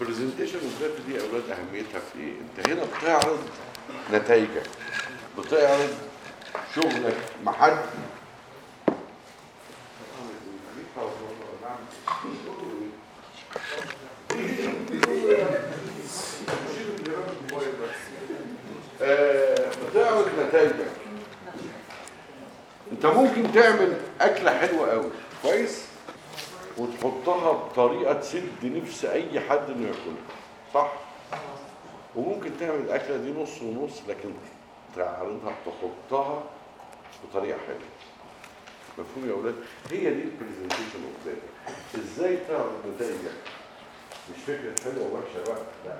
ال presentation وال data دي يا أولاد اهميتها في إيه؟ انت هنا بتعرض نتائجك بتعرض شغلك مع حد آه، بتعرض نتائجك انت ممكن تعمل أكلة حلوة بطريقه تسد نفس أي حد إنه ياكلها صح؟ وممكن تعمل الأكلة دي نص ونص لكن تعرضها تحطها بطريقة حلوة. مفهوم يا أولاد؟ هي دي ال presentation of إزاي تعرض نتائجك مش فكرة حلوة ووحشة بقى لا.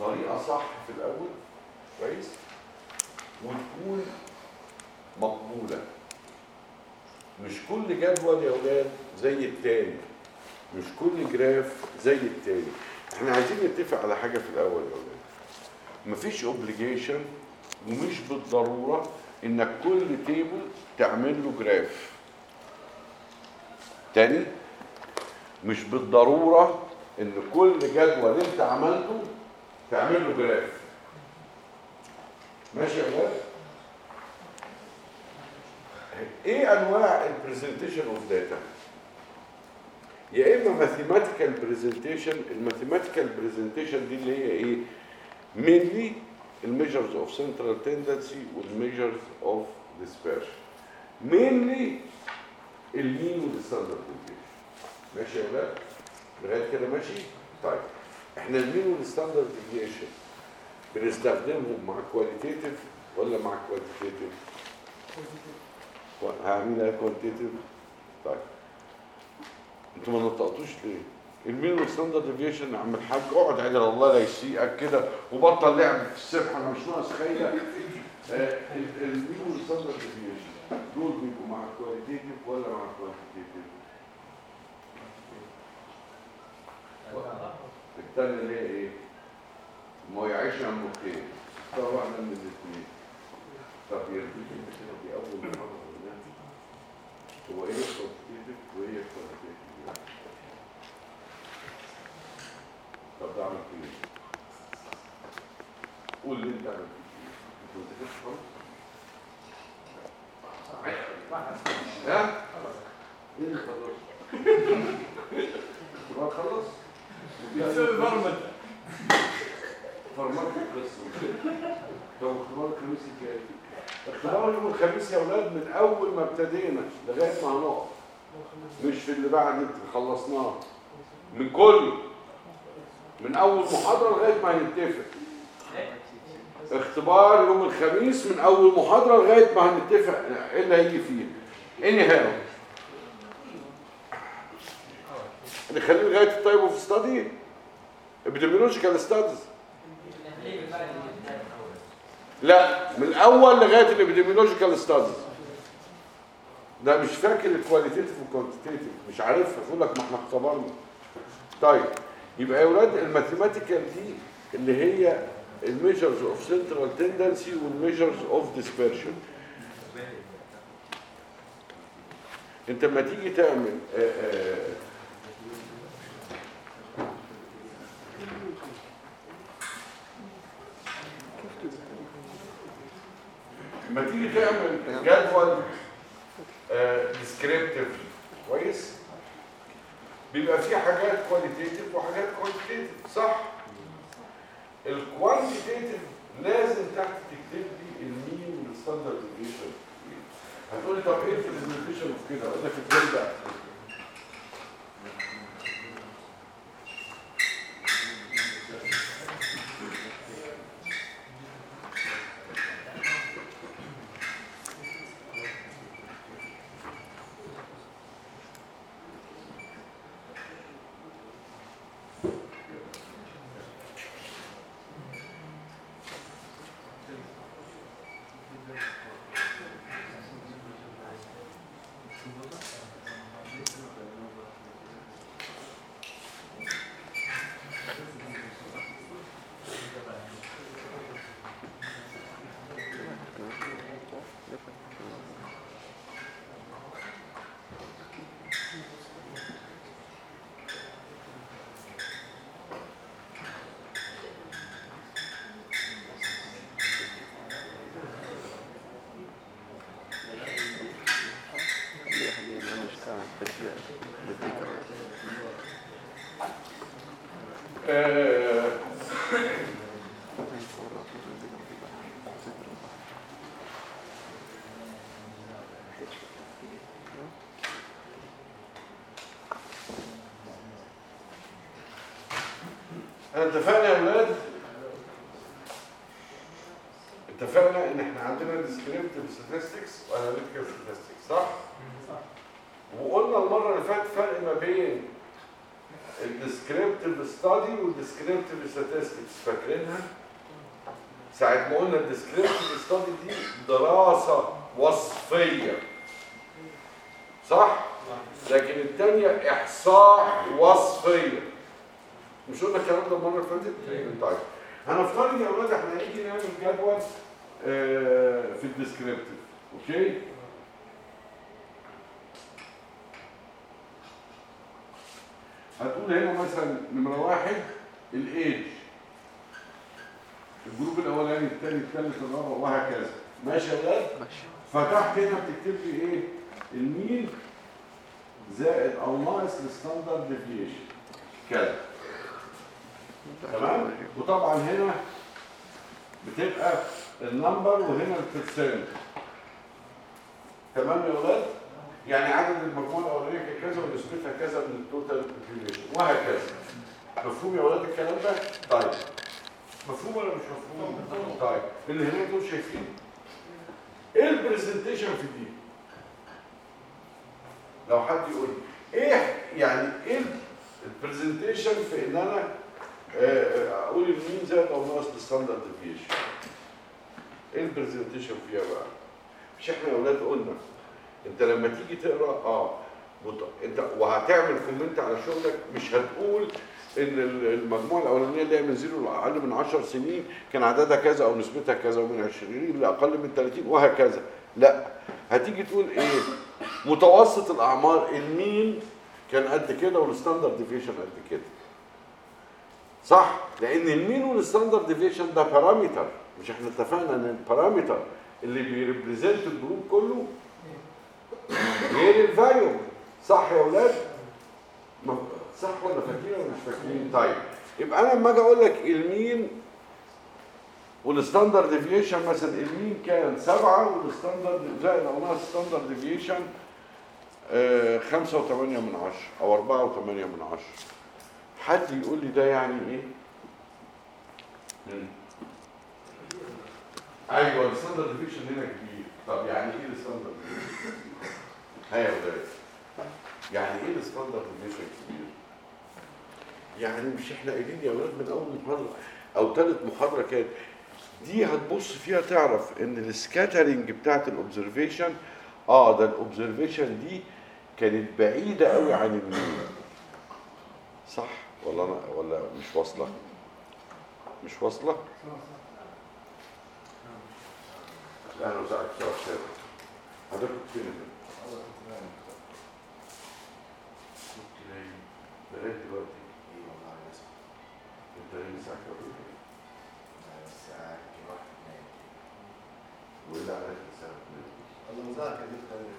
بطريقة صح في الأول كويس؟ وتكون مقبولة. مش كل جدول يا أولاد زي التاني. مش كل graph زي التاني. إحنا عايزين نتفق على حاجة في الأول يا أولاد. مفيش obligation ومش بالضرورة إنك كل table تعمل له graph تاني مش بالضرورة إن كل جدول أنت عملته تعمل له graph ماشي يا أولاد؟ إيه أنواع ال presentation of data يا إما mathematical presentation ال mathematical presentation دي اللي هي إيه؟ mainly ال measures of central tendency وال measures of dispersion. Mainly ال mean وال standard deviation ماشي يا ولاد لغاية كده ماشي؟ طيب إحنا ال mean وال standard deviation بنستخدمهم مع qualitative ولا مع quantitative هعملها quantitative طيب. أنتوا ما نطقتوش ليه؟ ال mean وال standard deviation يا عم الحاج اقعد عدل الله لا يسيئك كده وبطل لعب في السبحة أنا مش ناقص خيلة. آه، ال- ال mean وال standard deviation دول بيبقوا مع ال qualitative ولا مع ال quantitative الثانية اللي هي إيه؟ ما يعيش عن مخين اختار واحدة من الاثنين. طب كده دي أول قلناها هو إيه الكوانتيتيف وإيه الكواليتيتيف؟ طب ده عمل إيه؟ قول لي أنت عملت إيه؟ أنت ما ذاكرتش خالص؟ ها؟ إيه اللي خلص؟ ما خلص؟ فرمات القسم طب اختبار الخميس الجاي. اختبار يوم الخميس يا أولاد من أول ما ابتدينا لغاية ما هنقف. مش في اللي بعد خلصناه. من كله من أول محاضرة لغاية ما هنتفق. اختبار يوم الخميس من أول محاضرة لغاية ما هنتفق. إيه اللي هيجي فيه؟ anyhow نخليه لغاية ال type of study؟ epidemiological studies لا من الأول لغاية ال epidemiological studies. ده مش فاكر ال qualitative وال quantitative مش عارفها. يقول لك ما إحنا اختبرنا. طيب. يبقى يا أولاد ال mathematical دي اللي هي ال measures of central tendency وال measures of dispersion. انت لما تيجي تعمل آه، آه، لما تيجي تعمل جدول descriptive كويس؟ بيبقى فيه حاجات qualitative وحاجات quantitative صح؟ ال quantitative لازم تحت تكتب لي ال mean وال standard deviation هتقولي طب إيه ال presentation of كده أقول لك إزاي بقى؟ اتفقنا يا ولاد اتفقنا ان إحنا عندنا descriptive statistics و analytical statistics صح؟ وقلنا المرة اللي فاتت فرق ما بين ال descriptive study وال descriptive statistics فاكرينها؟ ساعة ما قلنا ال descriptive study دي دراسة وصفية صح؟ لكن الثانية إحصاء وصفية مش قلنا الكلام ده المرة اللي فاتت؟ طيب. هنفترض يا أولاد إحنا هنيجي نعمل جدول آه، في ال descriptive. Okay؟ هتقول هنا مثلا نمرة واحد ال age ال group الأولاني الثاني الثالث الرابع وهكذا. ماشي يا ولاد؟ فتحت هنا بتكتب لي إيه؟ ال mean زائد أو ناقص ال standard deviation. كذا. تمام؟ وطبعا هنا بتبقى ال number وهنا ال percent تمام يا ولاد يعني عدد المجموعه الاولانيه كذا ونسبتها كذا من ال total population وهكذا. مفهوم يا ولاد الكلام ده؟ طيب. مفهوم ولا مش مفهوم؟ طيب. اللي هناك دول شايفين. إيه ال presentation في دي؟ لو حد يقول إيه يعني إيه ال presentation في إن أنا أقول ال mean زائد أو ناقص ال standard deviation إيه ال presentation فيها بقى مش إحنا يا أولاد قلنا انت لما تيجي تقرا آه بط... انت وهتعمل comment على شغلك مش هتقول ان ال- المجموعه الاولانيه اللي هي من زيرو لاقل من 10 سنين كان عددها كذا أو نسبتها كذا ومن 20 لاقل من 30 وهكذا لا هتيجي تقول إيه متوسط الاعمار ال mean كان قد كده وال standard deviation قد كده صح؟ لأن ال mean وال standard deviation ده parameter مش إحنا اتفقنا إن ال parameter اللي بي represent ال group كله غير ال variable صح يا أولاد؟ صح ولا فاكرين ولا مش فاكرين؟ طيب. يبقى أنا لما أجي أقول لك ال mean وال standard deviation مثلا ال mean كان سبعة وال standard زائد أو ناقص standard deviation خمسة وثمانية من عشرة أو أربعة وثمانية من عشرة. حد يقول لي ده يعني؟ مم. أيوه ال standard deviation هنا كبير طب يعني إيه ال standard deviation؟ يا ولاد يعني إيه ال standard deviation كبير؟ يعني مش إحنا قايلين يا ولاد من أول محاضرة أو ثالث محاضرة كانت دي هتبص فيها تعرف إن ال scattering بتاعت ال observation آه ده ال observation دي كانت بعيدة قوي عن ال mean صح ولا أنا ولا مش واصلة؟ مش فين كنت نايم لغايه دلوقتي انت نايم الساعة كام ولا عليك الساعة 2 كنت بتذاكر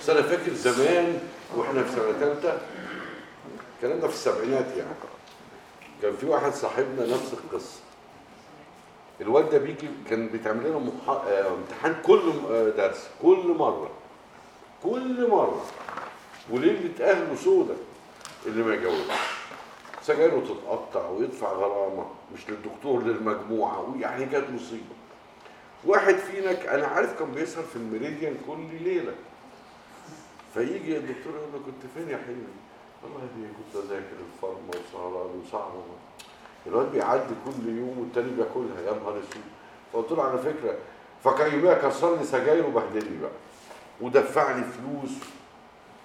بس أنا فاكر زمان وإحنا في سنة ثالثه الكلام ده في السبعينات يعني. كان في واحد صاحبنا نفس القصة. الواد ده بيجي كان بيتعمل لنا محا... آه، امتحان كل آه، درس كل مرة كل مرة. وليله اهله سودة اللي ما يجاوبش. سجايره تتقطع ويدفع غرامة مش للدكتور للمجموعة ويعني كانت مصيبة. واحد فينا أنا عارف كان بيسهر في الميريديان كل ليلة. فيجي الدكتور يقول له كنت فين يا حلمي؟ والله دي كنت أذاكر ال pharma وسهران وصعبة. الواد بيعدي كل يوم والتاني بياكلها يا نهار أسود. فقلت له على فكرة فكان كسر لي سجاير وبهدلني بقى ودفع لي فلوس.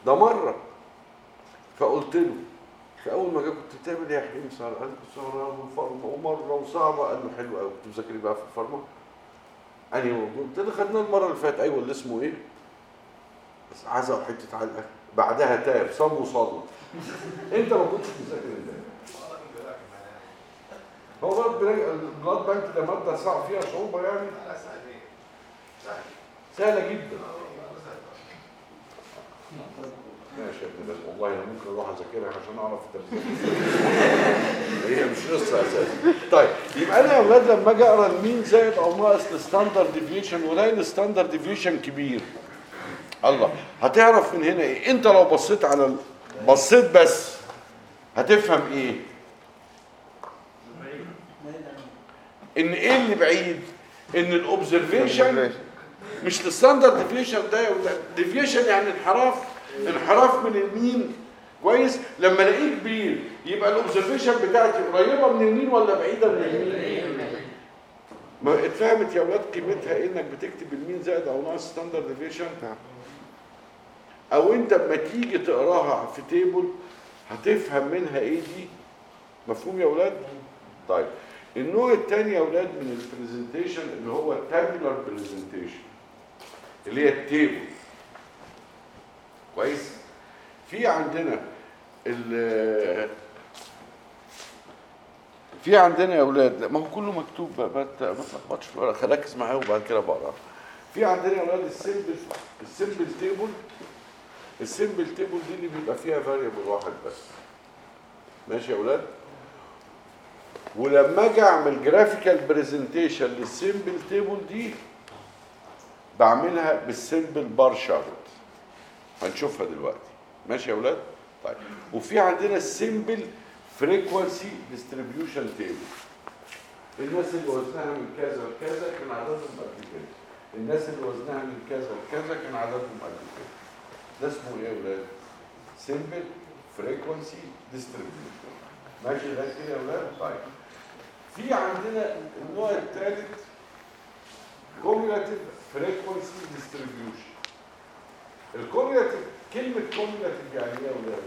ده مرة. فقلت له فاول ما جه كنت بتعمل إيه يا حليم سهر قال كنت سهران و pharma ومرة وصعبه قال له حلو قوي كنت بذاكر إيه بقى في ال pharma انهي موضوع قلت له خدناه المرة اللي فاتت. أيوه اللي اسمه إيه؟ بس عزا وحتة علقة. بعدها تاب صام وصلى. أنت ما كنتش مذاكر هو البلاد بانك ده مادة صعب فيها صعوبه يعني. سهلة جدا. ماشي يا ابن بس والله أنا ممكن أروح أذاكرها عشان أعرف الترتيب. هي مش قصة أساسا. طيب يبقى أنا يا أولاد لما أجي أقرأ ال mean زائد أو ناقص ال standard deviation والاقي ال standard deviation كبير. الله هتعرف من هنا إيه؟ أنت لو بصيت على. بصيت بس هتفهم إيه؟ إن إيه اللي بعيد؟ إن ال observation مش ال standard deviation ده. deviation يعني انحراف انحراف من ال mean كويس؟ لما الاقيه كبير يبقى ال observation بتاعتي قريبة من ال mean ولا بعيدة من ال mean ما اتفهمت يا أولاد قيمتها إيه إنك بتكتب ال mean زائد أو ناقص standard deviation نعم. أو أنت اما تيجي تقراها في table هتفهم منها إيه دي؟ مفهوم يا أولاد طيب. النوع الثاني يا أولاد من ال presentation اللي هو ال tabular presentation اللي هي ال table كويس؟ في عندنا ال في عندنا يا أولاد لا، ما هو كله مكتوب ما تلخبطش في الورق ركز معايا وبعد كده بقرأ. في عندنا يا أولاد ال simple ال simple table ال simple table دي اللي بيبقى فيها variable واحد بس. ماشي يا أولاد؟ ولما أجي اعمل graphical presentation لل simple table دي بعملها بال simple bar chart هنشوفها دلوقتي. ماشي يا أولاد طيب. وفي عندنا ال simple frequency distribution table الناس اللي وزنها من كذا لكذا كان عددهم قد كده. الناس اللي وزنها من كذا لكذا كان عددهم قد كده. ده اسمه إيه يا أولاد simple frequency distribution ماشي ده كده يا أولاد طيب. في عندنا النوع الثالث cumulative frequency distribution ال cumulative كلمة cumulative يعني إيه يا ولاد؟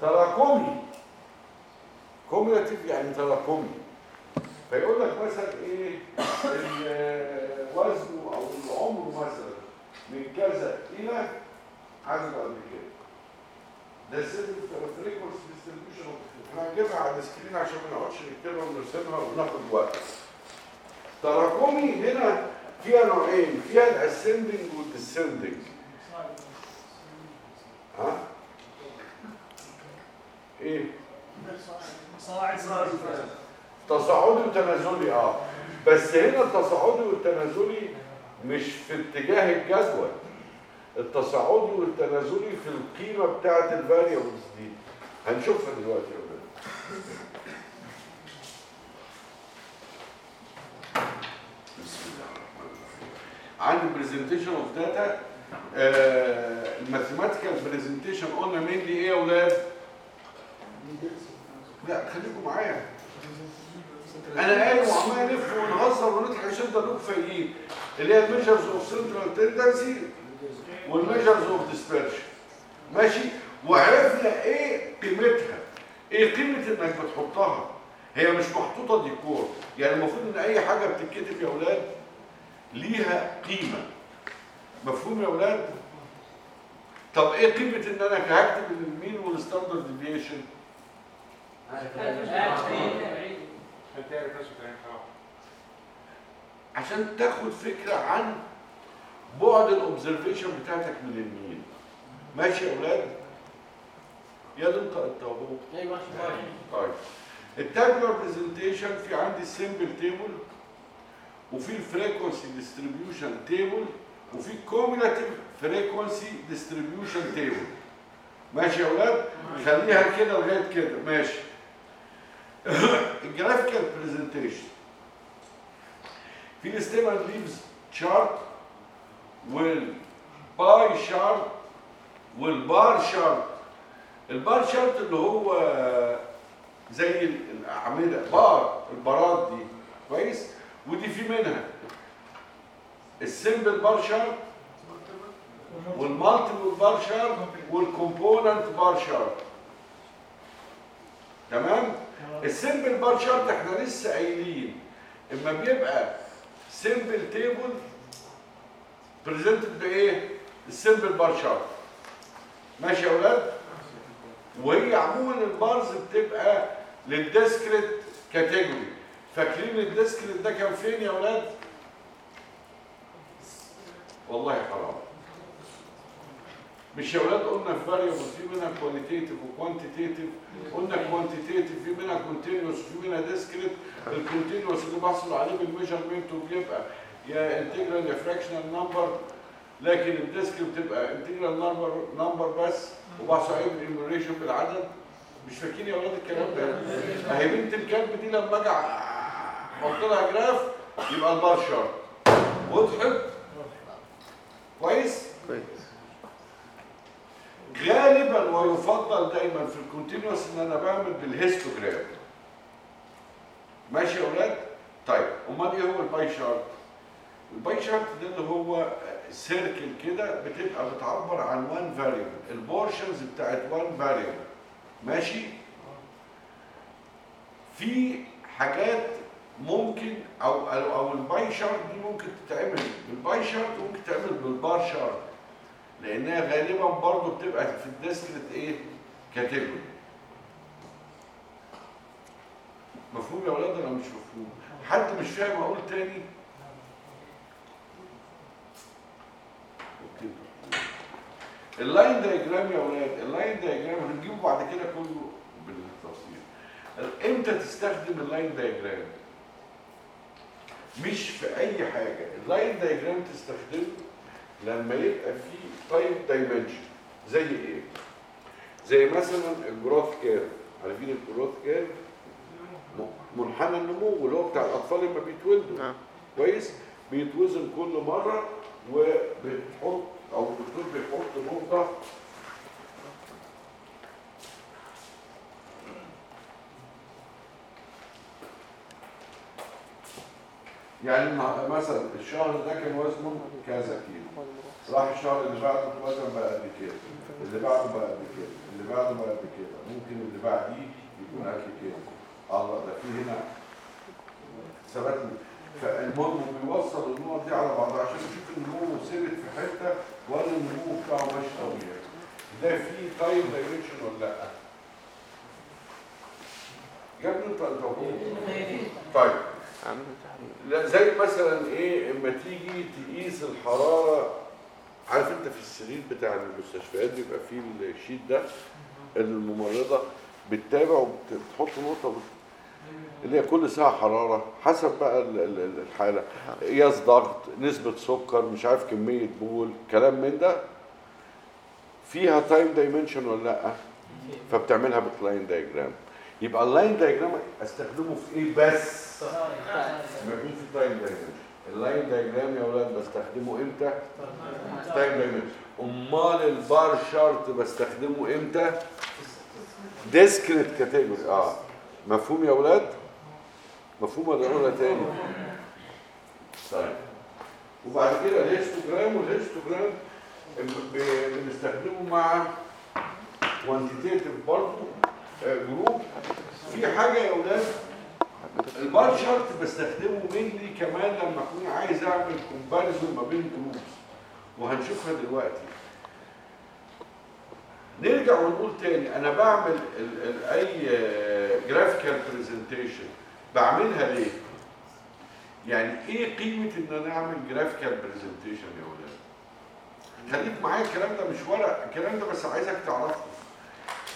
تراكمي. cumulative يعني تراكمي. فيقول لك مثلا إيه؟ ال- وزنه أو العمر مثلا من كذا إلى عدد قد كده. ده ال simple frequency distribution إحنا هنجيبها على ال screen عشان ما نقعدش نكتبها ونرسمها وناخد وقت تراكمي هنا فيها نوعين فيها ال ascending وال descending ها إيه تصاعدي وتنازلي آه بس هنا التصاعدي والتنازلي مش في اتجاه الجدول التصاعدي والتنازلي في القيمة بتاعة ال variables دي. هنشوفها دلوقتي يا ولاد بسم الله الرحمن الرحيم. عندي presentation of data ال mathematical presentation قلنا مين دي إيه يا أولاد. لا خليكم معايا. أنا قايم وعمال ألف ونهزر ونضحك عشان تضلوك فايقين. اللي هي ال measures of central tendency وال measures of dispersion ماشي؟ وعرفنا إيه قيمتها. إيه قيمة إنك بتحطها؟ هي مش محطوطة ديكور. يعني المفروض إن أي حاجة بتتكتب يا أولاد ليها قيمة. مفهوم يا أولاد؟ طب إيه قيمة إن أنا هكتب ال mean وال standard deviation؟ عشان تاخد فكرة عن بعد ال observation بتاعتك من ال mean ماشي يا أولاد؟ يلا انت انت اهو طيب. ال tabular presentation في عندي ال simple table وفي ال frequency distribution table وفي cumulative frequency distribution table ماشي يا أولاد؟ خليها كده لغايه كده. ماشي. الجرافيكال برزنتيشن في الستيمال ليفز شارت والباي شارت والبار شارت. البار شارت اللي هو زي الأعمدة بار البارات دي. كويس؟ ودي في منها. ال simple bar chart وال multiple bar chart وال component bar chart. تمام؟ ال simple bar chart إحنا لسه قايلين إما بيبقى simple table presented بايه ال simple bar chart ماشي يا أولاد وهي عموما ال bars بتبقى لل discrete category فاكرين ال discrete ده كان فين يا أولاد والله حرام مش يا أولاد قلنا في variable في منها qualitative و quantitative قلنا quantitative في منها continuous وفي منها discrete ال continuous اللي بحصل عليه بال measurement وبيبقى يا integral يا fractional number لكن ال discrete بتبقى integral number number بس وبحصل عليه بالعدد. مش فاكرين يا أولاد الكلام ده. اهي بنت الكلب دي لما أجي أحط لها graph يبقى ال bar chart وضحت كويس؟ كويس. غالبا ويفضل دايما في ال continuous إن أنا بعمل بال histogram ماشي يا أولاد طيب أمال إيه هو ال pie chart ال pie chart ده اللي هو circle كده بتبقى بتعبر عن one variable ال portions بتاعت one variable ماشي؟ في حاجات ممكن أو أو, ال pie chart دي ممكن تتعمل بال pie chart وممكن تتعمل بال bar chart. لأنها غالبا برضو بتبقى في ال discrete إيه category مفهوم يا أولاد ولا مش مفهوم؟ حد مش فاهم أقول تاني؟ ال line diagram يا أولاد ال line diagram هنجيبه بعد كده كله بالتفصيل. إمتى تستخدم ال line diagram؟ مش في أي حاجة. ال line diagram تستخدمه لما يبقى في time dimension زي إيه؟ زي مثلا ال growth curve عارفين ال growth curve منحنى النمو اللي هو بتاع الأطفال لما بيتولدوا. نعم. كويس؟ بيتوزن كل مرة وبتحط أو الدكتور بيحط نقطة. يعني مثلا الشهر ده كان وزنه كذا كيلو. راح الشهر اللي بعده الوزن بقى قد كده. اللي بعده بقى قد كده. اللي بعده بقى قد كده. ممكن اللي بعديه يكون قد كده. الله ده في هنا ثبات. فالمهم بيوصل النقط دي على بعضها عشان يشوف النمو ثبت في حتة ولا النمو بتاعه ماشي طبيعي ده في time dimension ولا لأ؟ يا ابني انت. طيب لا زي مثلا إيه اما تيجي تقيس الحرارة عارف انت في السرير بتاع المستشفيات بيبقى فيه ال sheet ده الممرضة بتتابع وبتحط نقطة اللي هي كل ساعة حرارة حسب بقى ال- ال- ال- الحالة. قياس ضغط نسبة سكر مش عارف كمية بول كلام من ده. فيها time dimension ولا لأ؟ فبتعملها بال line diagram يبقى ال line diagram أستخدمه في إيه بس؟ في time dimension ال line diagram يا أولاد بستخدمه إمتى؟ time dimension أمال ال bar chart بستخدمه إمتى؟ discrete category آه. مفهوم يا أولاد؟ مفهوم ولا اقولها تاني؟ طيب. وبعد كده ال histogram وال histogram بنستخدمه مع quantitative برضه group في حاجة يا أولاد؟ ال bar chart بستخدمه امتى كمان لما أكون عايز أعمل comparison ما بين groups وهنشوفها دلوقتي. نرجع ونقول تاني أنا بعمل أي graphical presentation بعملها ليه؟ يعني إيه قيمة إن أنا أعمل graphical presentation يا ولاد؟ خليك معايا الكلام ده مش ورق الكلام ده بس عايزك تعرفه.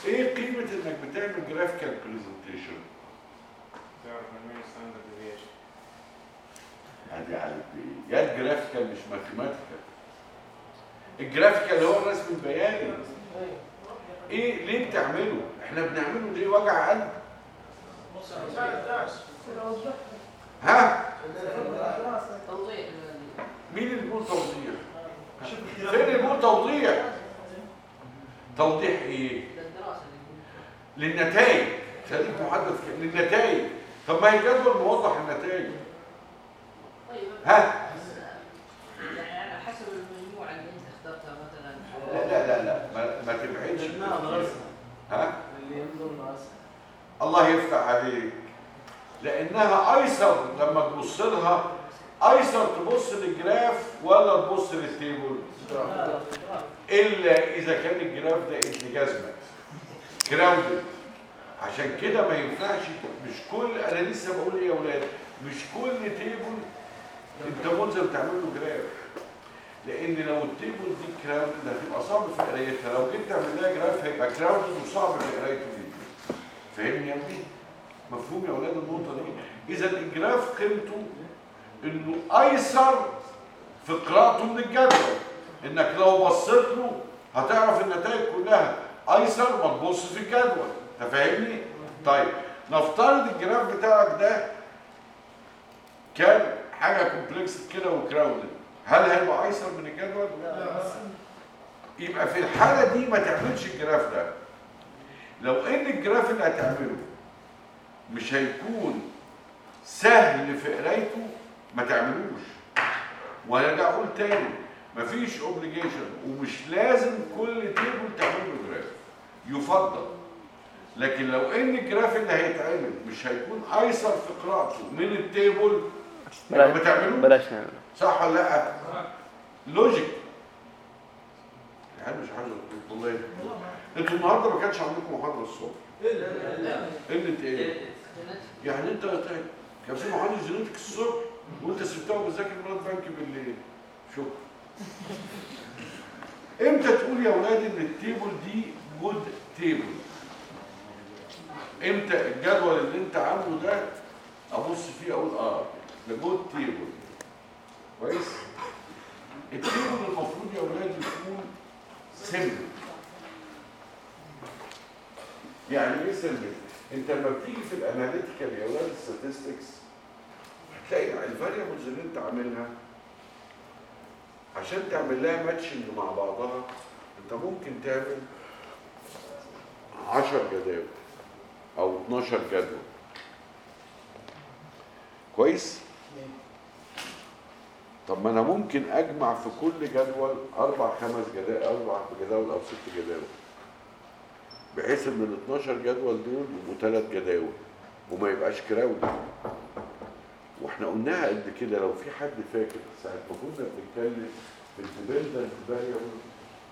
إيه قيمة إنك بتعمل graphical presentation تعرف من standard deviation أدي بايه يا ال graphical مش mathematical ال graphical هو الرسم البياني. إيه ليه بتعمله؟ إحنا بنعمله ليه وجع قلب؟ ها؟ توضيح مين اللي بيقول توضيح؟ فين اللي بيقول توضيح؟ توضيح إيه؟ للنتائج. خليك محدث ك- للنتائج. طب ما هي جدول موضح النتائج. طيب. ها؟ يعني على حسب المجموعة اللي انت اخترتها مثلا. لا لا لا لا. ما, ما تبعدش. ها اللي ينظر راسها الله يفتح عليك. لأنها أيسر لما تبص لها أيسر تبص لل graph ولا تبص لل table؟ إلا إذا كان ال graph ده ابن جزمه crowded عشان كده ما ينفعش مش كل أنا لسه بقول إيه يا أولاد؟ مش كل table أنت ملزم تعمل له graph. لأن لو ال table دي crowded هتبقى صعب في قرايتها. لو جيت تعمل لها graph هيبقى crowded وصعب في قرايته. فاهمني يا ابني؟ مفهوم يا أولاد النقطة دي. إذا ال graph قيمته إنه أيسر في قراءته من الجدول. إنك لو بصيت له هتعرف النتائج كلها. أيسر ما تبص في الجدول. أنت فاهمني؟ طيب نفترض ال graph بتاعك ده كان حاجة complex كده و crowded هل هيبقى أيسر من الجدول؟ يبقى في الحالة دي ما تعملش ال graph ده. لو إن ال graph اللي هتعمله مش هيكون سهل في قرايته ما تعملوش. وهرجع أقول تاني مفيش obligation ومش لازم كل table تعمل له graph يفضل. لكن لو إن ال graph اللي هيتعمل مش هيكون أيسر في قراءته من ال table ما تعملوش بلاش نعمل صح ولا لأ؟ logic يعني مش حاجة والله. أنتوا النهارده ما كانش عندكم محاضرة الصبح. قلة إيه؟ يعني انت كان في محاضرة genetic الصبح وانت سبتها وبتذاكر مرات بنك بالليل. شكرا. إمتى تقول يا أولاد إن ال table دي good table إمتى الجدول اللي انت عامله ده ابص فيه أقول آه ده good table كويس؟ ال table المفروض يا أولاد يكون simple يعني إيه أنت لما بتيجي في ال analytical يا أولاد statistics هتلاقي ال variables اللي أنت عاملها عشان تعمل لها matching مع بعضها أنت ممكن تعمل 10 جداول أو 12 جدول. كويس؟ طب ما أنا ممكن أجمع في كل جدول أربع خمس جداول أربع جداول أو ست جداول. بحيث إن ال 12 جدول دول يبقوا ثلاث جداول وما يبقاش crowded وإحنا قلناها قد كده لو في حد فاكر ساعة ما كنا بنتكلم في ال dependent variable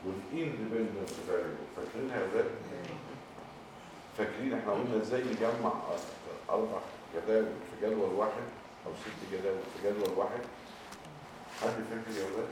وال independent variable فاكرينها يا ولاد؟ فاكرين إحنا قلنا إزاي نجمع أربع جداول في جدول واحد أو ست جداول في جدول واحد حد فاكر يا ولاد؟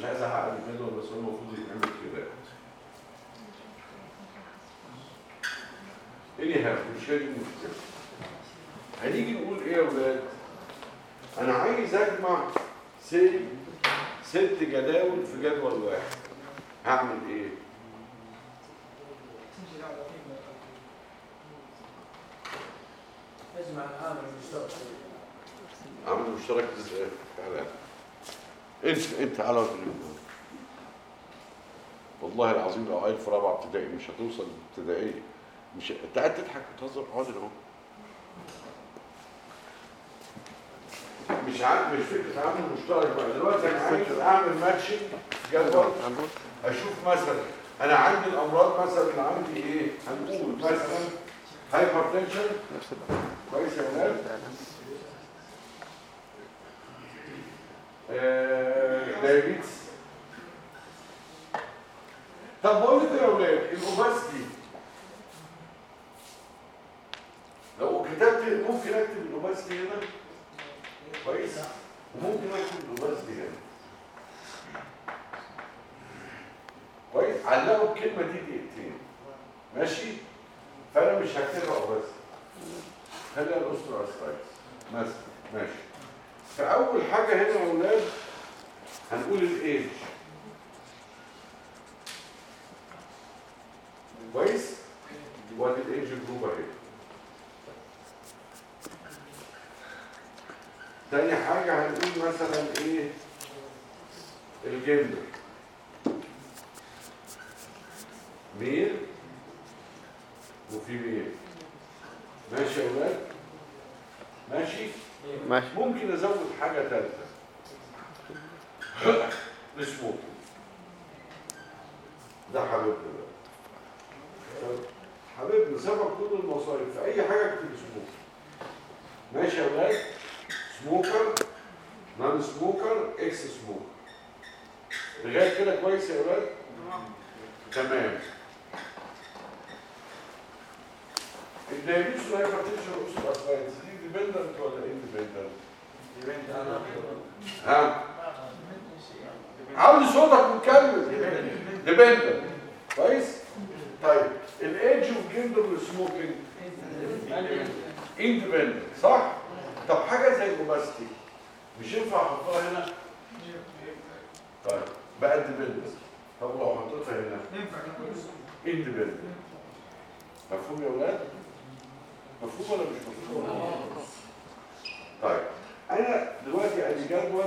مش عايز احقق الجدول بس هو المفروض يتعمل كده. إيه هاف مش هي دي المشكلة هنيجي نقول إيه يا ولاد أنا عايز أجمع سي ست جداول في جدول واحد. هعمل إيه؟ أجمع العامل المشترك. عامل مشترك إزاي؟ تعالى انت على وجه والله العظيم لو عيل في رابعه ابتدائي مش هتوصل للابتدائية. مش أنت قاعد تضحك وتهزر اقعد أهو. مش عارف مش فكرة عامل مشترك بقى. دلوقتي أنا عايز أعمل ماتشنج جدول أشوف مثلا أنا عندي الأمراض مثلا اللي عندي إيه؟ هنقول مثلا hypertension كويس يا ولاد آه، diabetes طب بقول لكم يا أولاد ال obesity لو كتبت ممكن اكتب ال obesity هنا كويس وممكن اكتب ال obesity هنا كويس علقوا الكلمة دي دقيقتين ماشي فانا مش هكتبها obesity خليها ال osteoarthritis مثلا ماشي فأول حاجة هنا يا أولاد هنقول الايج كويس؟ وادي ال age group أهي. تاني حاجة هنقول مثلا إيه؟ الجندر ميل وفي ميل ماشي يا أولاد؟ ماشي؟ ماشي. ممكن أزود حاجة ثالثة ده حبيبنا ده. طب حبيبنا سبب كل المصايب. في أي حاجة اكتب سموك ماشي يا ولاد؟ smoker non-smoker ex-smoker لغاية كده كويس يا ولاد؟ تمام. ال diabetes وال hypertension وال osteoarthritis دي dependent ولا independent؟ ها؟ عاوز صوتك مكمل dependent كويس؟ طيب الايدج اوف جندر والسموكينج independent صح؟ طب حاجة زي ال obesity مش ينفع احطها هنا؟ طيب بقى dependent طب لو حطيتها هنا independent مفهوم يا أولاد؟ مفهوم ولا مش مفهوم؟ طيب أنا دلوقتي ادي جدول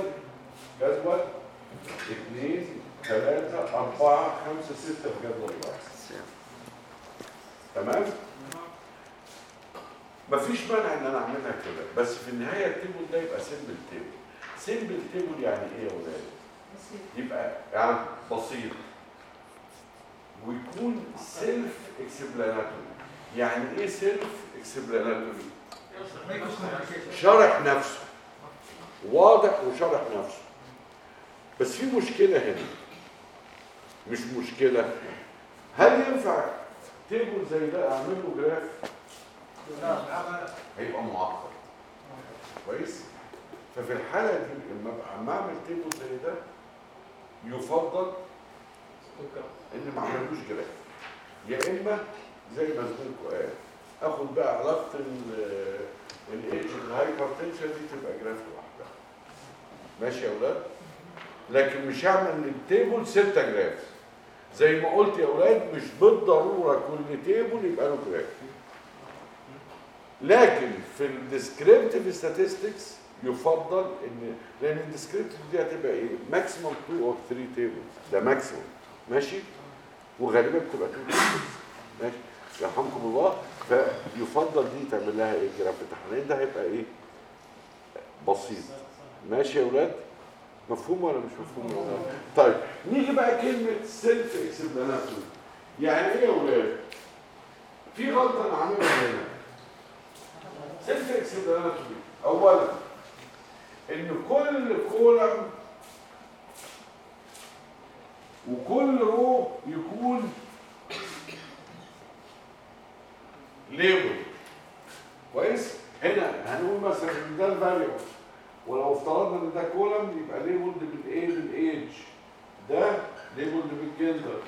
جدول اثنين ثلاثة أربعة خمسة ستة في جدول واحد تمام؟ مفيش مانع إن أنا أعملها كده بس في النهاية ال table ده يبقى simple table simple table يعني إيه يا ولاد؟ يبقى يعني بسيط ويكون self-explanatory يعني إيه سيلف complicated. شرح نفسه. واضح وشرح نفسه. بس في مشكلة هنا. مش مشكلة. هل ينفع table زي ده أعمل له graph؟ هيبقى معقد. كويس؟ ففي الحالة دي لما اما أعمل table زي ده يفضل إن ما اعملوش graph. يا إما زي ما زميلكم قال آخد بقى علاقه ال age ال hypertension دي تبقى graph لوحدها ماشي يا أولاد؟ لكن مش هعمل لل table ستة graph زي ما قلت يا أولاد مش بالضرورة كل table يبقى له graph لكن في ال descriptive statistics يفضل إن لأن ال descriptive دي هتبقى إيه؟ maximum 2 أو 3 tables ده maximum ماشي؟ وغالبا بتبقى 2 tables ماشي؟ يرحمكم الله. فيفضل دي تعمل لها إيه؟ graph لأن ده هيبقى إيه؟ بسيط. ماشي يا أولاد؟ مفهوم ولا مش مفهوم أولاد؟ طيب نيجي بقى كلمة self explanatory يعني إيه يا أولاد؟ في غلطة أنا عاملها هنا. self explanatory اولا إن كل column وكل row يكون label كويس؟ هنا هنقول مثلا ان ده ال variable ولو افترضنا إن ده column يبقى labeled بالايه بال age ده labeled بال gender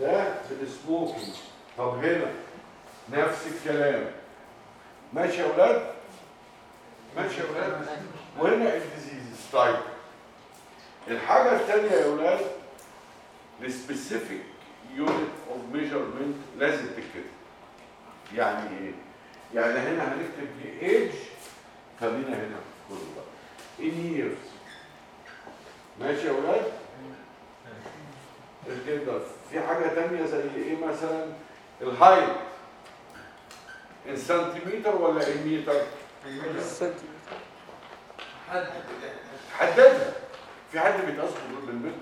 ده بال smoking طب هنا نفس الكلام. ماشي يا أولاد ماشي يا ولاد. وهنا ال disease طيب. الحاجة الثانية يا ولاد ال specific unit of measurement لازم تتكتب. يعني إيه يعني هنا هنكتب ايج خلينا هنا كله بقى in years. ماشي يا ولاد؟ الجدر في حاجة تانية زي إيه مثلا؟ ال height in centimeter ولا in meter حد حددها في حد بيتقاس بالمتر.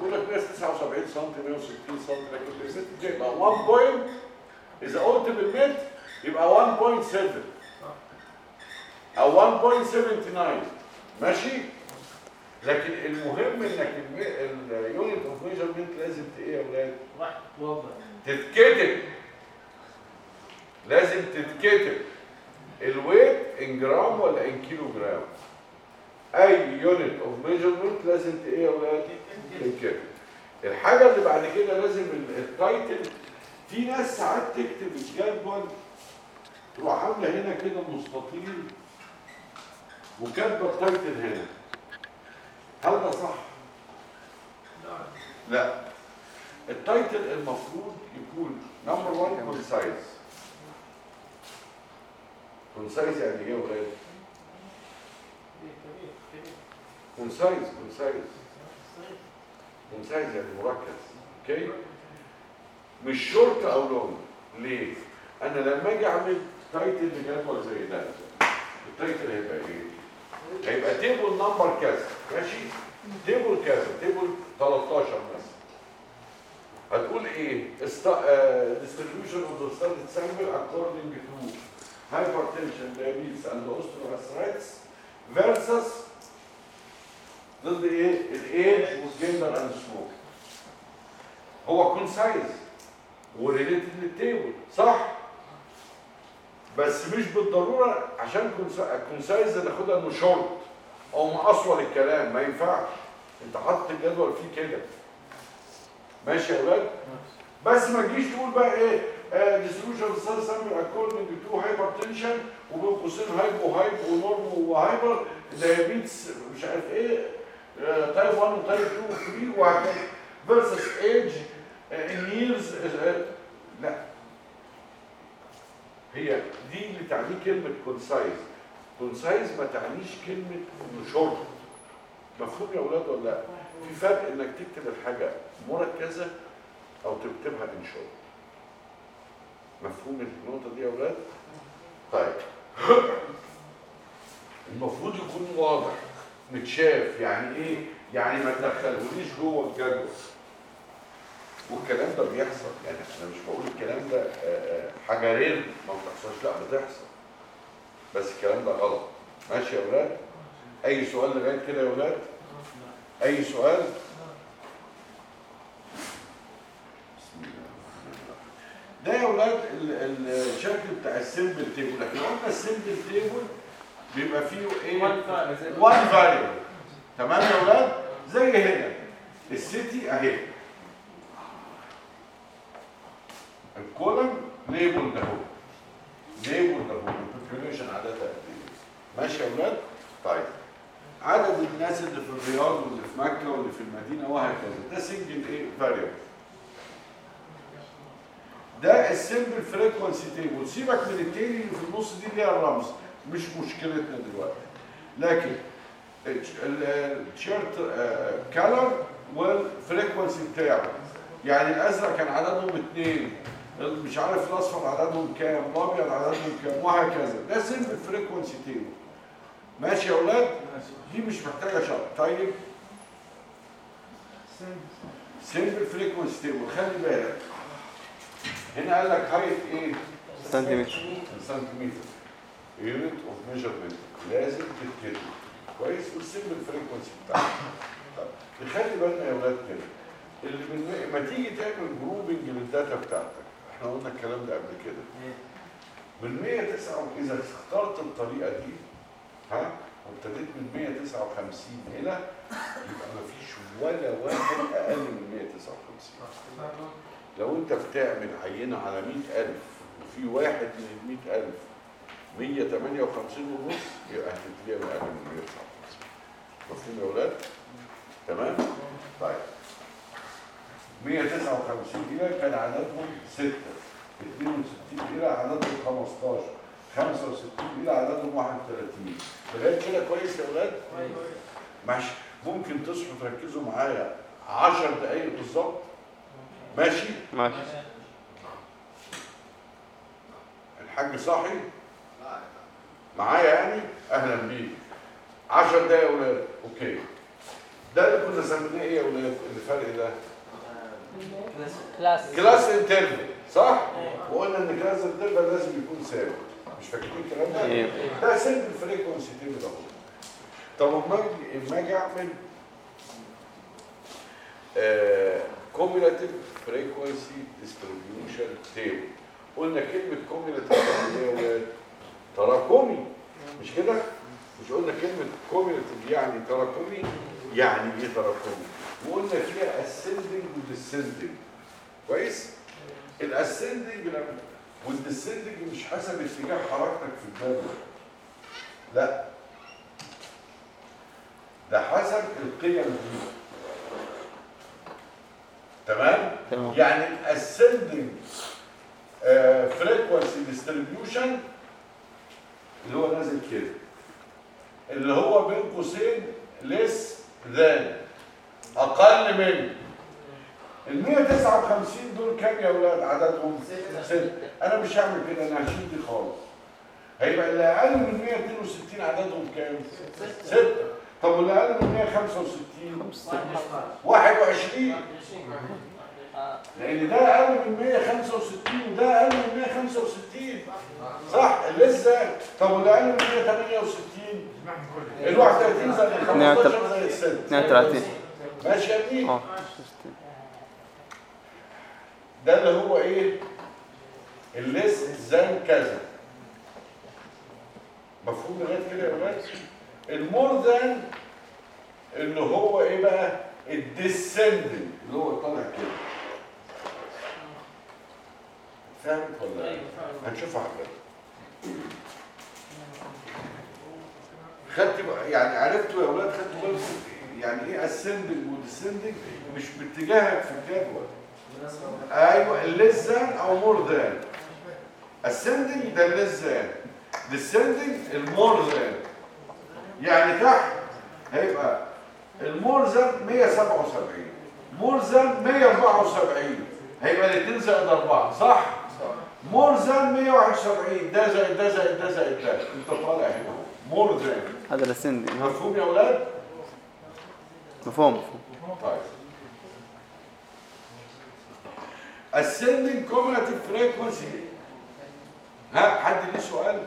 بقول لك ناس 79 سم 160 سم لكن بالمتر دي يبقى 1 point اذا قلت بالمتر يبقى 1.7 أو 1.79 ماشي؟ لكن المهم إنك ال unit of measurement لازم إيه يا أولاد؟ تتكتب. لازم تتكتب. ال weight in gram ولا in kilogram اي unit of measurement لازم إيه يا أولاد؟ تتكتب. الحاجة اللي بعد كده لازم ال- ال title في ناس ساعات تكتب الجدول تروح عاملة هنا كده مستطيل وكاتبه ال title هنا. هل ده صح؟ لا. ال title المفروض يكون number 1 concise concise يعني إيه يا ولاد؟ concise concise concise يعني مركز. okay مش شورت أو long ليه؟ أنا لما أجي أعمل title لجدول زي ده ال title هيبقى إيه؟ هيبقى table number كذا ماشي؟ table كذا table 13 مثلا هتقول إيه آه، distribution of the studied sample according to hypertension diabetes and osteoarthritis versus ضد إيه الايج والجندر اند سموك هو كونسايز وريليتد للتيبل صح. بس مش بالضرورة عشان concise ناخدها إنه شورت أو مقصور الكلام ما ينفعش. أنت حاطط الجدول فيه كده. ماشي يا أولاد بس ما تجيش تقول بقى إيه distribution سيل sample according to hypertension وبين قوسين hypo hypo normo و hyper diabetes مش عارف إيه type 1 و type 2 و3 وهكذا. versus age in years لا. هي دي اللي تعنيه كلمة concise concise ما تعنيش انه شورت مفهوم يا أولاد ولا لأ؟ في فرق إنك تكتب الحاجة مركزة أو تكتبها in short مفهوم النقطة دي يا أولاد؟ طيب. المفروض يكون واضح متشاف يعني إيه؟ يعني ما تدخلهوليش جوه الجدول. والكلام ده بيحصل. يعني أنا مش بقول الكلام ده آه، آه، حاجة rare ما بتحصلش. لا بتحصل. بس الكلام ده غلط. ماشي يا أولاد أي سؤال لغاية كده يا أولاد أي سؤال. ده يا أولاد ال- الشكل بتاع ال simple table إحنا قلنا ال simple table بيبقى فيه إيه؟ one variable تمام يا أولاد زي هنا. ال city أهي ال column label ده هو label ده هو ال population عددها قد إيه ماشي يا أولاد طيب. عدد الناس اللي في الرياض واللي في مكة واللي في المدينة وهكذا. ده single إيه variable ده ال simple frequency table سيبك من التاني اللي في النص دي ليها الرمز. مش مشكلتنا دلوقتي. لكن التيشيرت color وال frequency بتاعه. يعني الأزرق كان عددهم اثنين مش عارف الأصفر عددهم كام الأبيض عددهم كام وهكذا. ده simple frequency table ماشي يا أولاد؟ دي مش محتاجة شرط طيب. simple frequency table خلي بالك. هنا قال لك height إيه؟ سنتيمتر. سنتيمتر. unit of measurement لازم تتكتب. كويس؟ وال simple frequency بتاعها طب نخلي بالنا يا أولاد كده. اللي من ما تيجي تعمل grouping لل data بتاعتك. إحنا قلنا الكلام ده قبل كده. من 109 اذا اخترت الطريقة دي وابتديت من 159 هنا يبقى ما فيش ولا واحد أقل من 159 لو انت بتعمل عينة على 100000 وفي واحد من ال 100000 158 ونص يبقى هتبتدي من أقل من 159 مفهوم يا أولاد تمام؟ طيب. 159 دقيقة كان عددهم 6 62 دقيقة عددهم 15 65 دقيقة عددهم 31 لغاية كده كويس يا أولاد ماشي. ممكن تصحوا تركزوا معايا 10 دقايق بالظبط؟ ماشي؟ ماشي. الحاج صاحي؟ معايا يعني؟ أهلا بيك. 10 دقايق يا أولاد okay. ده اللي كنا سميناه إيه يا أولاد الفرق ده؟ class. class. interval صح؟ وقلنا إن class interval لازم يكون ثابت. مش فاكرين الكلام ده إيه ده simple frequency table اهو طب اما أجي اعمل cumulative frequency distribution table قلنا كلمه cumulative يعني إيه تراكمي مش كده مش قلنا كلمه cumulative يعني تراكمي يعني إيه تراكمي وقلنا فيها ascending و descending كويس ال ascending لما وال descending مش حسب اتجاه حركتك في الجدول لا. ده حسب القيم دي. تمام؟ يعني ال ascending frequency distribution اللي هو نازل كده. اللي هو بين قوسين less than أقل من. ال 159 دول كام يا أولاد عددهم؟ ست. أنا مش هعمل كده أنا هشيل دي خالص. هيبقى اللي أقل من 162 عددهم كام؟ ستة. طب واللي أقل من 165 21 لأن ده أقل من 165 وده أقل من 165 صح؟ لسه. طب واللي أقل من 168 ال 31 زائد ال 15 زائد 6 32 ماشي يا ابني ده اللي هو إيه؟ ال less than كذا. مفهوم لغاية كده يا ولاد ال more than اللي هو إيه بقى؟ ال descending اللي هو طالع كده. فهمت ولا لا؟ أيوه فعلا هنشوفها على. خدت يعني عرفتوا يا أولاد خدتوا بالكم يعني إيه ascending و descending مش باتجاهك في الجدول. أيوه ال less than أو more than ascending ده ال less than. Descending ال more than يعني تحت هيبقى ال more than 177 more than 174 هيبقى الاثنين زائد أربعة صح؟ more than 171 ده زائد ده زائد ده زائد ده. انت طالع هنا. more than هذا السندي مفهوم يا أولاد؟ مفهوم مفهوم. طيب. Ascending cumulative frequency. ها حد ليه سؤال؟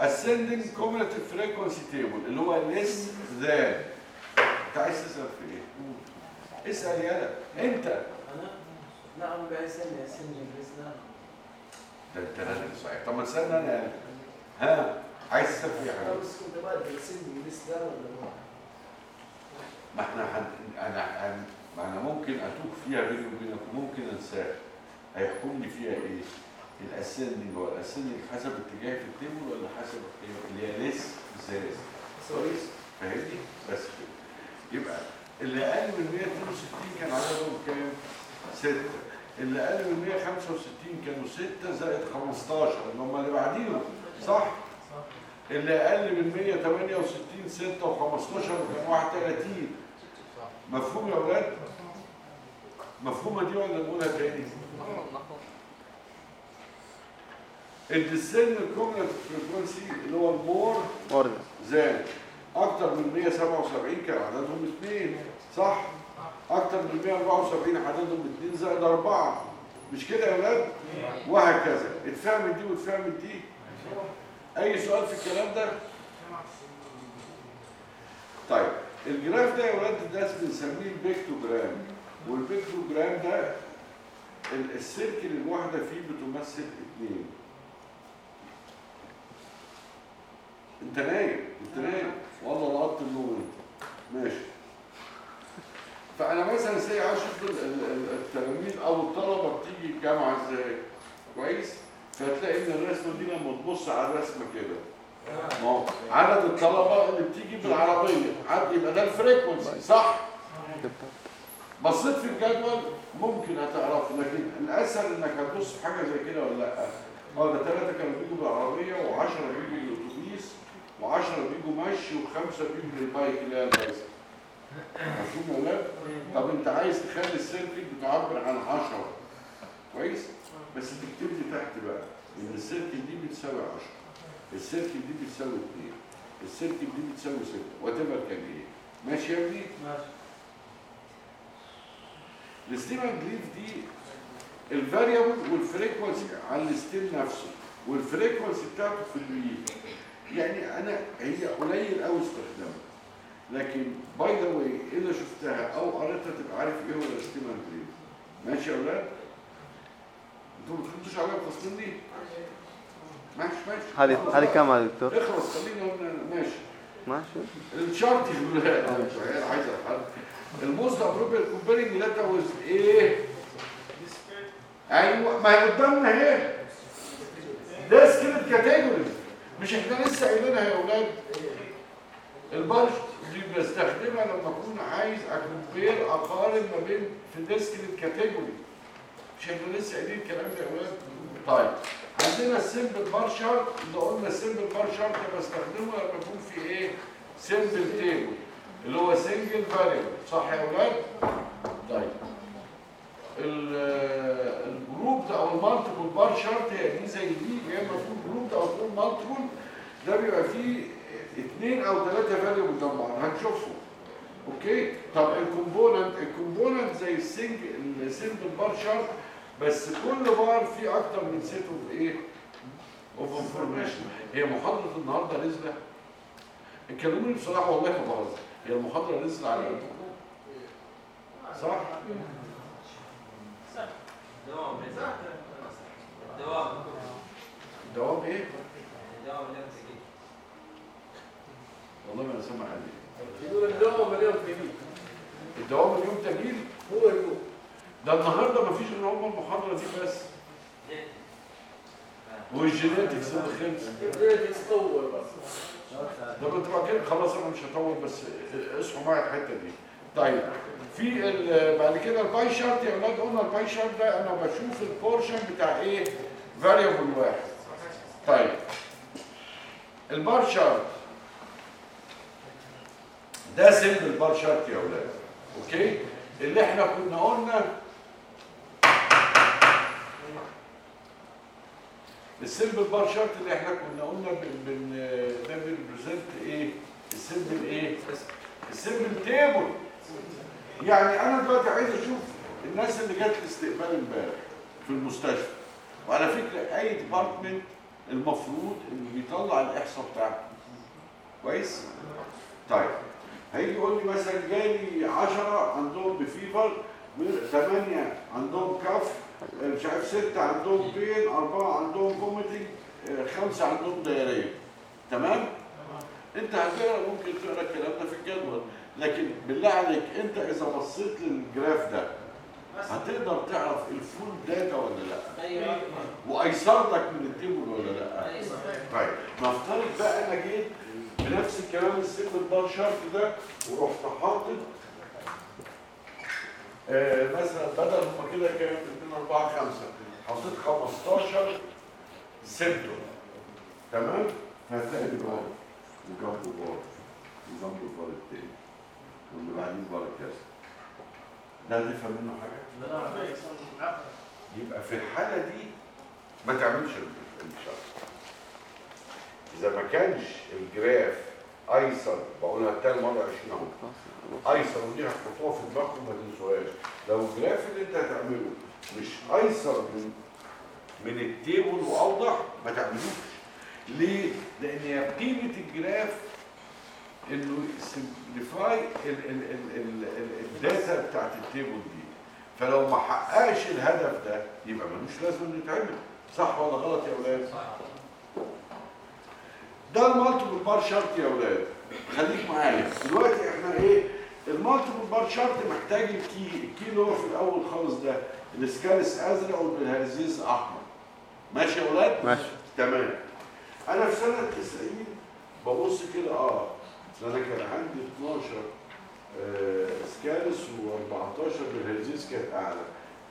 Ascending cumulative frequency table اللي هو less than. انت عايز تسأل في إيه؟ اسأل يالا انت. نعم بأسني أسني بإسلام ده انت لازم صحيح. طب ما تسألني أنا. ها عايز تسأل في إيه يا حبيبي؟ بس كنت بإسلام ولا ما ما إحنا هن... أنا هن... ما أنا ممكن أتوه فيها بيني وبينك وممكن انساها هيحكم لي فيها إيه؟ الاسندنج هو الاسندنج حسب اتجاه في التيبل ولا حسب اللي هي ليس زائد كويس فاهمني؟ بس كده. يبقى اللي أقل من 162 كان عددهم كام؟ 6 اللي أقل من 165 كانوا 6 زائد 15 اللي هم اللي بعديهم. صح؟ اللي أقل من 168 6 و15 وكان 31 مفهوم يا أولاد مفهومة دي ولا نقولها تاني ال descending cumulative frequency اللي هو ال more than. أكتر من 177 كان عددهم اثنين صح؟ أكتر من 174 عددهم اثنين زائد أربعة. مش كده يا أولاد وهكذا. اتفهمت دي واتفهمت دي. أي سؤال في الكلام ده؟ طيب. ال graph ده يا ولاد ده بنسميه ال pictogram. وال pictogram ده ال- circle الواحدة فيه بتمثل اثنين انت نايم انت نايم. والله لقطت النوم انت ماشي. فأنا مثلا say أشوف ال- ال- ال- التلاميذ أو الطلبة بتيجي الجامعة إزاي؟ كويس؟ فتلاقي إن الرسمة دي لما تبص على الرسمة كده ما هو عدد الطلبة اللي بتيجي بالعربية. عد يبقى ده ال frequency صح؟ بصيت في الجدول ممكن هتعرف لكن الأسهل إنك هتبص في حاجة زي كده ولا لأ. آه ده ثلاثة كانوا بيجوا بالعربية و10 بيجوا بالأتوبيس و10 بيجوا مشي وخمسة بيجوا بال bike اللي هي ال bicycle. مفهوم يا ولاد؟ طب أنت عايز تخلي ال circle بتعبر عن 10 كويس؟ بس تكتب لي تحت بقى إن ال circle دي بتساوي 10 ال circle دي بتساوي 2 ال circle دي بتساوي 6 whatever كان إيه ماشي يا ابني؟ ماشي ال stem and leaf دي ال variable وال frequency على ال stem نفسه وال frequency بتاعته في ال leaf يعني أنا هي قليل قوي استخدامها لكن by the way إذا شفتها أو قريتها تبقى عارف إيه هو ال stem and leaf ماشي يا أولاد؟ أنتوا ما بتردوش عليا التصميم دي؟ ماشي ماشي. هذه هذه كم يا دكتور؟ اخلص خلينا ماشي. ماشي. ال chart يقول لا أنا عايز الحل ال most appropriate comparing data with إيه؟ أيوه ما هي قدامنا اهي discrete categories مش إحنا لسه قايلينها يا أولاد ال bar chart دي بستخدمها لما أكون عايز أ compare أقارن ما بين في discrete category مش إحنا لسه قايلين الكلام ده يا أولاد طيب. عندنا ال simple bar chart اللي قلنا ال simple bar chart بستخدمه لما يكون في إيه؟ simple table اللي هو single variable صح يا أولاد طيب. ال- ال group أو ال multiple bar chart هي دي زي دي يا إما تكون group أو تكون multiple ده بيبقى فيه اثنين أو ثلاثة variable طبعا هنشوفهم. okay؟ طب ال component ال component زي ال single ال simple bar chart بس كل بار فيه أكتر من set of إيه؟ اوف انفورميشن هي محاضره النهارده نزلة. اتكلموني بصراحة والله ما بهزر. هي المحاضره نزل على قدكم صح؟ دوام. دوام دوام إيه دوام والله ما أنا سامع عليه يقول اليوم كبير الدوام اليوم تجيل هو اليوم. ده النهارده ما فيش غير هم المحاضره دي بس. وال genetics اللي خلص يبدأ يتطور بس ده كنت كده خلاص أنا مش هطول بس اصحوا معايا الحتة دي. طيب في بعد كده ال pie chart يا أولاد قلنا ال pie chart ده أنا بشوف ال portion بتاع إيه؟ variable واحد. طيب ال bar chart ده simple bar chart يا أولاد. okay؟ اللي إحنا كنا قلنا ال simple bar chart اللي إحنا كنا قلنا بن ده بي represent إيه؟ ال simple إيه؟ ال simple table يعني أنا دلوقتي عايز أشوف الناس اللي جت الاستقبال امبارح في المستشفى. وعلى فكرة أي department المفروض إنه بيطلع الإحصاء بتاعته كويس؟ طيب هيجي يقول لي مثلا جالي 10 عندهم ب fever 8 عندهم cough مش عارف ستة عندهم pain أربعة عندهم vomiting خمسة عندهم diarrhea تمام؟ أنت هتقرأ ممكن تقرأ الكلام ده في الجدول. لكن بالله عليك أنت إذا بصيت لل graph ده هتقدر تعرف ال full data ولا لأ؟ أيوه. وأيسر لك من ال table ولا لأ؟ أيوه. طيب نفترض بقى أنا جيت بنفس الكلام ال simple bar chart ده ورحت حاطط آه مثلا بدل هما كده كام 2 4 5 حطيت 15 symptom تمام؟ هتلاقي بار وجنبه بار وجنبه البار التاني. واللي بعدين بار كذا ده تفهم منه حاجة؟ يبقى في الحالة دي ما تعملش ال chart إذا ما كانش ال graph أيسر بقولها تاني مرة 20 أهو. أيسر ودي هتحطوها في دماغكم ما تنسوهاش لو ال graph اللي أنت هتعمله مش أيسر من من ال table وأوضح ما تعملوش. ليه؟ لأن هي قيمة ال graph إنه simplify ال data بتاعت ال table دي. فلو ما حققش الهدف ده يبقى ملوش لازمة إنه يتعمل. صح ولا غلط يا أولاد؟ ده ال multiple bar chart يا أولاد. خليك معايا. دلوقتي إحنا إيه؟ ال multiple bar chart محتاج ال key ال key اللي هو في الأول خالص ده الاسكالس أزرق وال bilharziasis أحمر. ماشي يا أولاد ماشي. تمام. أنا في سنة 90 ببص كده آه ده أنا كان عندي 12 آه سكالس و14 bilharziasis كانت أعلى.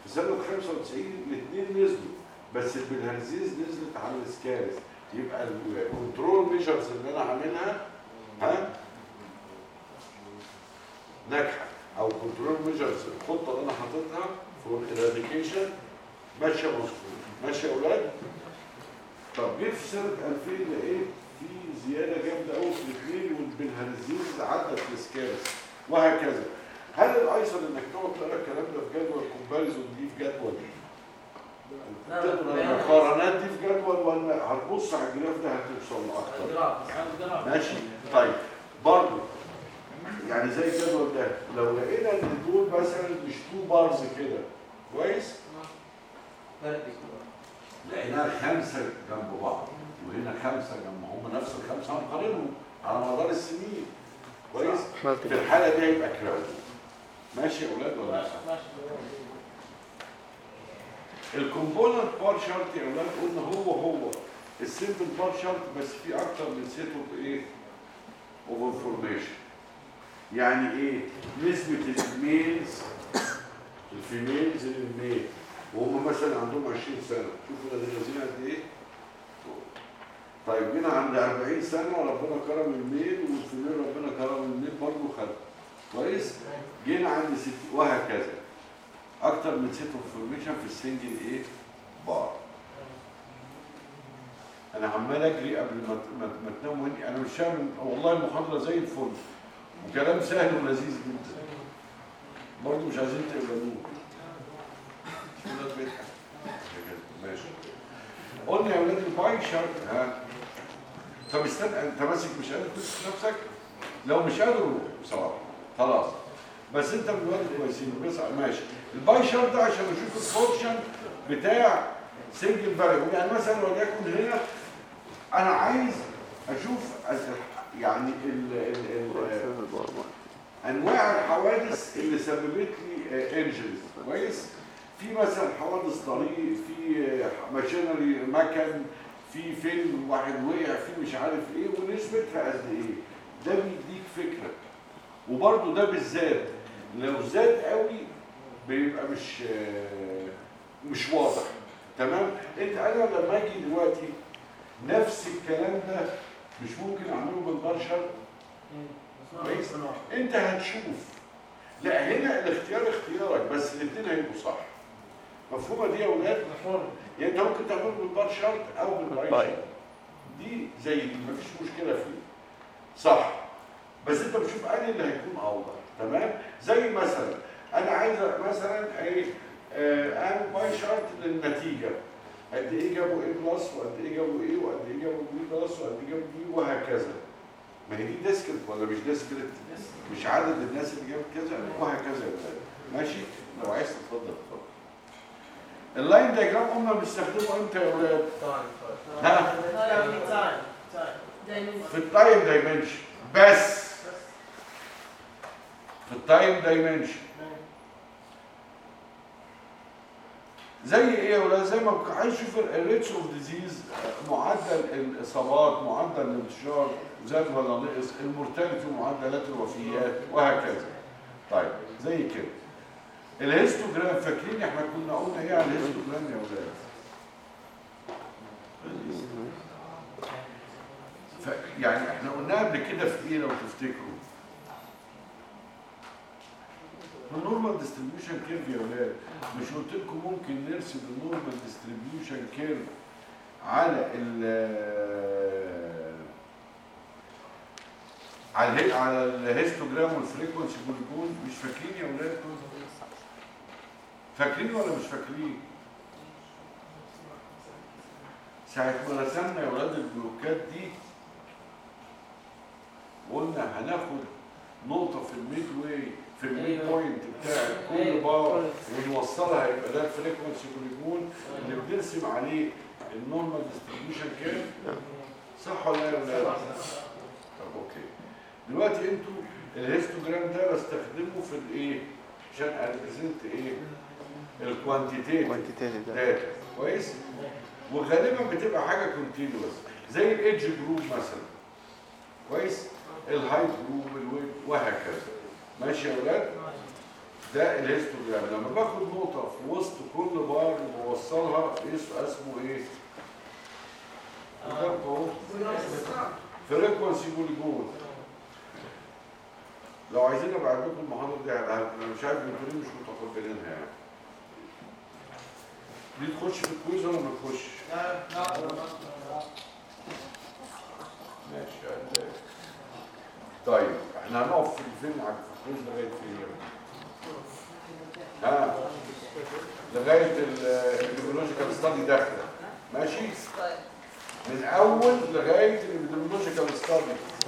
في سنة 95 الاثنين نزلوا بس ال bilharziasis نزلت على السكالس. يبقى ال control measures اللي أنا عاملها ها؟ ناجحة أو control measures الخطة اللي أنا حاططها for eradication ماشية مظبوط. ماشية يا أولاد؟ طب. جه في سنه 2000 لقيت في زيادة جامدة قوي في الاثنين وال bilharziasis عدت السكالس وهكذا. هل الأيسر إنك تقعد تقرأ الكلام ده في جدول comparison دي في جدول؟ تقرأ المقارنات دي في جدول ولا؟ هتبص على ال graph ده هتوصل لأكتر. ماشي. طيب. برضه يعني زي الجدول ده لو لقينا إن دول مثلا مش two bars كده كويس؟ لقينا خمسة جنب بعض وهنا خمسة جنب هم نفس الخمسة هنقارنهم على مدار السنين. كويس؟ في الحالة دي هيبقى crowded ماشي يا أولاد ولا لأ؟ ماشي. ال component bar chart يا أولاد قلنا هو هو. ال simple bar chart بس في أكتر من set of إيه؟ of information يعني إيه؟ نسبة ال males ال females لل male وهم مثلا عندهم 20 سنة. شوفوا ده الذين قد إيه؟ طيب جينا عند 40 سنة وربنا كرم ال male وال female ربنا كرم ال male برضه خد. كويس؟ جينا عند 60 وهكذا. أكتر من set information في ال single إيه بار أنا عمال أجري قبل ما ما, تنام أنا مش فاهم والله المحاضره زي الفل. وكلام سهل ولذيذ جدا. برضه مش عايزين تقبلوه بيضحك. ماشي. قلنا يا ولاد ال pie chart ها؟ طب استنى أنت ماسك مش قادر تمسك نفسك؟ لو مش قادر بصراحة. خلاص. بس أنت من الوقت كويسين. بس ماشي. ال pie chart ده عشان أشوف ال portion بتاع single value يعني مثلا وليكن هنا أنا عايز أشوف يعني ال ال ال أنواع الحوادث اللي سببت لي injuries كويس؟ في مثلا حوادث طريق في machinery مكن في fall واحد وقع في مش عارف إيه ونسبتها قد إيه. ده بيديك فكرة. وبرده ده بالذات لو زاد قوي بيبقى مش آه، مش واضح. تمام؟ إنت أنا لما أجي دلوقتي نفس الكلام ده مش ممكن اعمله بال bar chart كويس؟ انت هتشوف. لا هنا الاختيار اختيارك بس الاثنين هيبقوا صح. مفهومة دي يا أولاد يعني انت ممكن تعمله بال bar chart أو بال pie. chart دي زي دي مفيش مشكلة فيه. صح. بس انت بتشوف انهي اللي هيكون اوضح. تمام؟ زي مثلا أنا عايز مثلا إيه آه، اعمل pie chart للنتيجة. قد إيه جابوا A plus وقد إيه جابوا A وقد إيه جابوا B plus وقد إيه جابوا B وهكذا. ما هي دي discrete ولا مش discrete مش عدد الناس اللي جابت كذا وهكذا. ماشي؟ لو عايز تتفضل. اتفضل ال line diagram قلنا بنستخدمه إمتى يا ولاد؟ ها؟ دايما في ال time dimension بس. في ال time dimension زي إيه يا ولاد زي ما أشوف ال rates of disease معدل الإصابات معدل الانتشار زاد ولا نقص ال mortality ومعدلات الوفيات وهكذا. طيب زي كده. ال histogram فاكرين إحنا كنا قلنا إيه على ال histogram يا ولاد يعني إحنا قلنا قبل كده في إيه لو تفتكروا؟ ال normal distribution curve يا ولاد مش قلت لكم ممكن نرسم ال normal distribution curve على ال على على ال histogram وال frequency polygon مش فاكرين يا ولاد؟ فاكرين ولا مش فاكرين؟ ساعة ما رسمنا يا ولاد البلوكات دي قلنا هناخد نقطة في ال midway في ال mid أيوة. point بتاع كل. بار ونوصلها يبقى ده ال frequency polygon اللي بنرسم عليه ال normal distribution curve صح ولا لا؟ طب okay. دلوقتي أنتوا ال histogram ده بستخدمه في الايه؟ عشان أ represent إيه؟ ال quantitative quantitative ده. data كويس؟ وغالبا بتبقى حاجة continuous زي ال age group مثلا. كويس؟ ال height group ال weight وهكذا. ماشي يا أولاد ده ال histogram لما باخد نقطة في وسط كل بار وبوصلها اس- اسمه إيه؟ frequency polygon لو عايزين ابعت لكم المحاضرة دي هبقى- أنا مش عارف أنتوا ليه مش متقبلينها يعني. دي تخش في ال quiz ولا ما تخش؟ ماشي يا قلبي. طيب إحنا هنقف في فين على في لغاية فين ها لغاية ال biological study داخلة. ماشي؟ طيب. من أول لغاية ال biological study